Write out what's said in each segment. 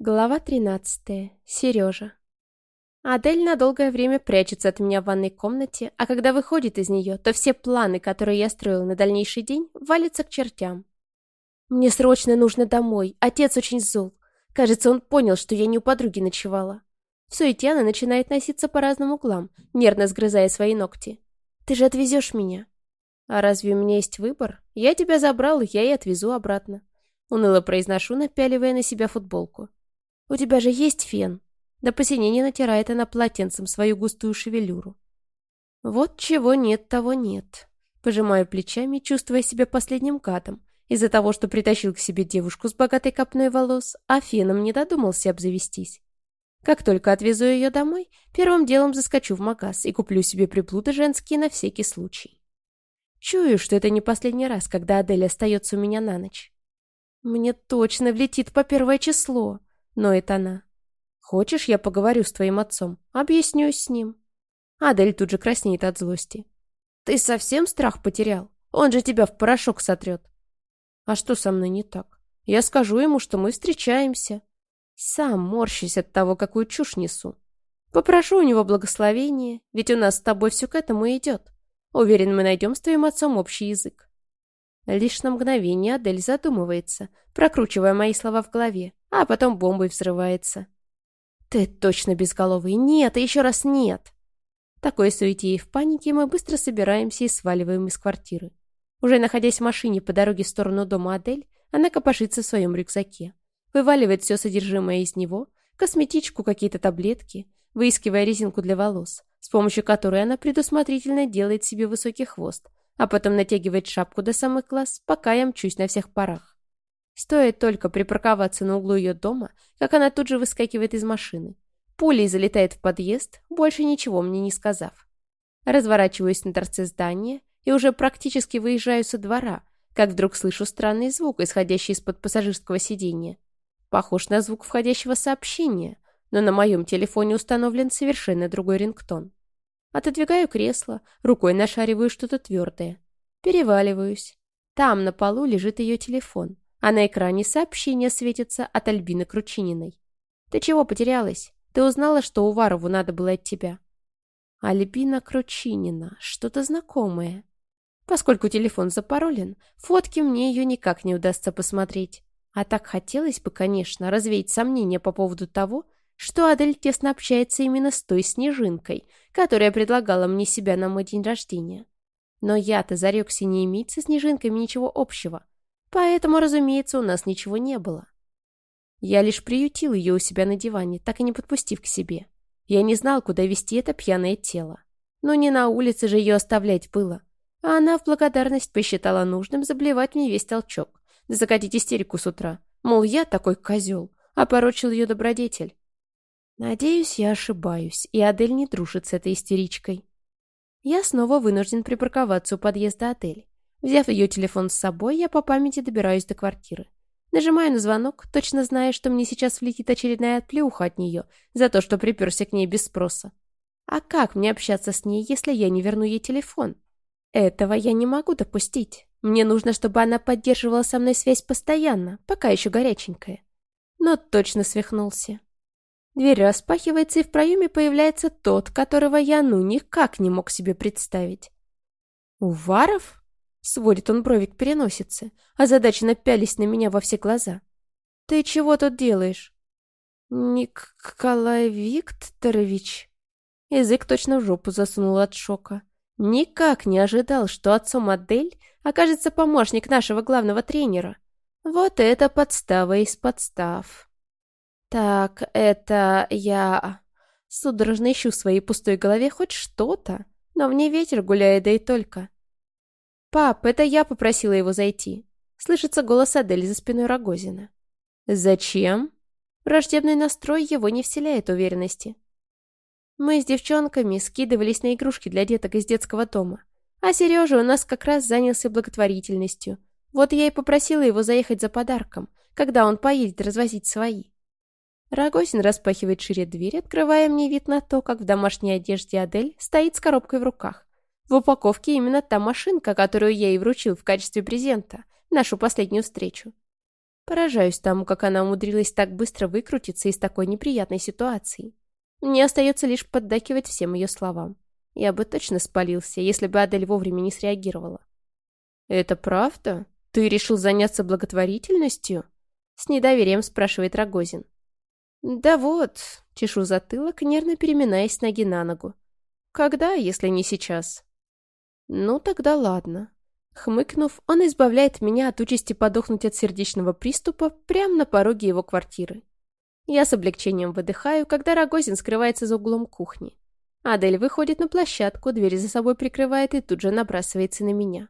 Глава 13. Сережа. Адель на долгое время прячется от меня в ванной комнате, а когда выходит из нее, то все планы, которые я строила на дальнейший день, валятся к чертям. Мне срочно нужно домой, отец очень зол. Кажется, он понял, что я не у подруги ночевала. В суете она начинает носиться по разным углам, нервно сгрызая свои ногти. «Ты же отвезешь меня?» «А разве у меня есть выбор? Я тебя забрал, я и отвезу обратно». Уныло произношу, напяливая на себя футболку. «У тебя же есть фен?» До посинения натирает она полотенцем свою густую шевелюру. «Вот чего нет, того нет». Пожимаю плечами, чувствуя себя последним гадом, из-за того, что притащил к себе девушку с богатой копной волос, а феном не додумался обзавестись. Как только отвезу ее домой, первым делом заскочу в магаз и куплю себе приплуды женские на всякий случай. Чую, что это не последний раз, когда Адель остается у меня на ночь. Мне точно влетит по первое число ноет она. «Хочешь, я поговорю с твоим отцом? Объяснюсь с ним». Адель тут же краснеет от злости. «Ты совсем страх потерял? Он же тебя в порошок сотрет». «А что со мной не так? Я скажу ему, что мы встречаемся». Сам морщусь от того, какую чушь несу. Попрошу у него благословения, ведь у нас с тобой все к этому идет. Уверен, мы найдем с твоим отцом общий язык. Лишь на мгновение Адель задумывается, прокручивая мои слова в голове, а потом бомбой взрывается. «Ты точно безголовый! Нет, и еще раз нет!» Такой суете и в панике мы быстро собираемся и сваливаем из квартиры. Уже находясь в машине по дороге в сторону дома Адель, она копошится в своем рюкзаке. Вываливает все содержимое из него, косметичку, какие-то таблетки, выискивая резинку для волос, с помощью которой она предусмотрительно делает себе высокий хвост, а потом натягивает шапку до самых глаз, пока я мчусь на всех парах. Стоит только припарковаться на углу ее дома, как она тут же выскакивает из машины. Пулей залетает в подъезд, больше ничего мне не сказав. Разворачиваюсь на торце здания и уже практически выезжаю со двора, как вдруг слышу странный звук, исходящий из-под пассажирского сиденья. Похож на звук входящего сообщения, но на моем телефоне установлен совершенно другой рингтон. Отодвигаю кресло, рукой нашариваю что-то твердое. Переваливаюсь. Там на полу лежит ее телефон а на экране сообщение светится от Альбины Кручининой. «Ты чего потерялась? Ты узнала, что Уварову надо было от тебя?» Альбина Кручинина. Что-то знакомое. Поскольку телефон запаролен, фотки мне ее никак не удастся посмотреть. А так хотелось бы, конечно, развеять сомнения по поводу того, что Адель тесно общается именно с той снежинкой, которая предлагала мне себя на мой день рождения. Но я-то зарекся не иметь со снежинками ничего общего. Поэтому, разумеется, у нас ничего не было. Я лишь приютил ее у себя на диване, так и не подпустив к себе. Я не знал, куда вести это пьяное тело. Но не на улице же ее оставлять было. А она в благодарность посчитала нужным заблевать мне весь толчок, закатить истерику с утра. Мол, я такой козел, опорочил ее добродетель. Надеюсь, я ошибаюсь, и Адель не дружит с этой истеричкой. Я снова вынужден припарковаться у подъезда отеля. Взяв ее телефон с собой, я по памяти добираюсь до квартиры. Нажимаю на звонок, точно зная, что мне сейчас влетит очередная отплеуха от нее за то, что приперся к ней без спроса. А как мне общаться с ней, если я не верну ей телефон? Этого я не могу допустить. Мне нужно, чтобы она поддерживала со мной связь постоянно, пока еще горяченькая. Но точно свихнулся. Дверь распахивается, и в проеме появляется тот, которого я ну никак не мог себе представить. «Уваров?» Сводит он брови к а задача напялись на меня во все глаза. «Ты чего тут делаешь?» «Николай Викторович...» Язык точно в жопу засунул от шока. Никак не ожидал, что отцом модель окажется помощник нашего главного тренера. Вот это подстава из подстав. Так, это я... Судорожно ищу в своей пустой голове хоть что-то, но мне ветер гуляет, да и только. «Пап, это я попросила его зайти». Слышится голос Адели за спиной Рогозина. «Зачем?» Враждебный настрой его не вселяет уверенности. Мы с девчонками скидывались на игрушки для деток из детского дома. А Сережа у нас как раз занялся благотворительностью. Вот я и попросила его заехать за подарком, когда он поедет развозить свои. Рогозин распахивает шире дверь, открывая мне вид на то, как в домашней одежде Адель стоит с коробкой в руках. В упаковке именно та машинка, которую я ей вручил в качестве презента, нашу последнюю встречу. Поражаюсь тому, как она умудрилась так быстро выкрутиться из такой неприятной ситуации. Мне остается лишь поддакивать всем ее словам. Я бы точно спалился, если бы Адель вовремя не среагировала. «Это правда? Ты решил заняться благотворительностью?» С недоверием спрашивает Рогозин. «Да вот», — чешу затылок, нервно переминаясь ноги на ногу. «Когда, если не сейчас?» «Ну, тогда ладно». Хмыкнув, он избавляет меня от участи подохнуть от сердечного приступа прямо на пороге его квартиры. Я с облегчением выдыхаю, когда Рогозин скрывается за углом кухни. Адель выходит на площадку, дверь за собой прикрывает и тут же набрасывается на меня.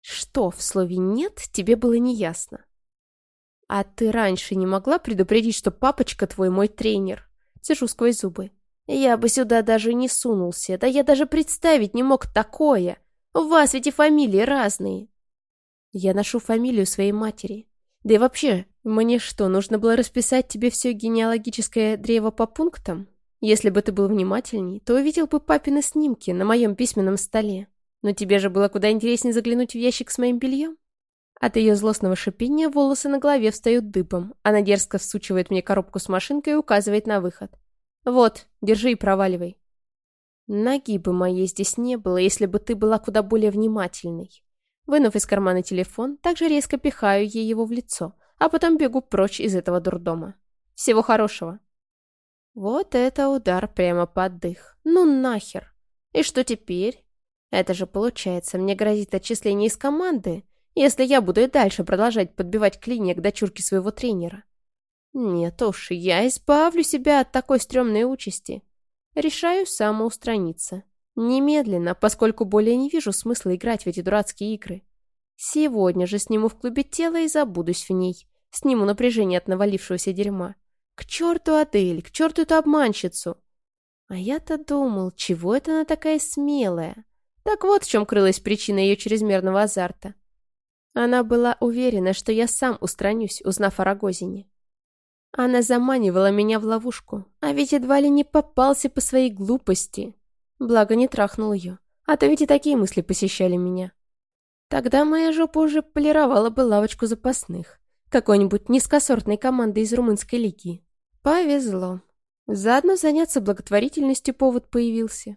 «Что в слове «нет» тебе было неясно?» «А ты раньше не могла предупредить, что папочка твой мой тренер?» Цежу сквозь зубы. «Я бы сюда даже не сунулся, да я даже представить не мог такое. У вас ведь и фамилии разные». «Я ношу фамилию своей матери. Да и вообще, мне что, нужно было расписать тебе все генеалогическое древо по пунктам? Если бы ты был внимательней, то увидел бы папины снимки на моем письменном столе. Но тебе же было куда интереснее заглянуть в ящик с моим бельем. От ее злостного шипения волосы на голове встают дыбом. Она дерзко всучивает мне коробку с машинкой и указывает на выход. «Вот, держи и проваливай». Ноги бы моей здесь не было, если бы ты была куда более внимательной. Вынув из кармана телефон, также резко пихаю ей его в лицо, а потом бегу прочь из этого дурдома. Всего хорошего. Вот это удар прямо под дых. Ну нахер. И что теперь? Это же получается, мне грозит отчисление из команды, если я буду и дальше продолжать подбивать клинья к дочурке своего тренера. Нет уж, я избавлю себя от такой стрёмной участи. Решаю самоустраниться. Немедленно, поскольку более не вижу смысла играть в эти дурацкие игры. Сегодня же сниму в клубе тело и забудусь в ней. Сниму напряжение от навалившегося дерьма. К черту Адель, к черту эту обманщицу. А я-то думал, чего это она такая смелая? Так вот в чем крылась причина ее чрезмерного азарта. Она была уверена, что я сам устранюсь, узнав о Рогозине. Она заманивала меня в ловушку, а ведь едва ли не попался по своей глупости. Благо не трахнул ее, а то ведь и такие мысли посещали меня. Тогда моя жопа уже полировала бы лавочку запасных. Какой-нибудь низкосортной команды из румынской лиги. Повезло. Заодно заняться благотворительностью повод появился.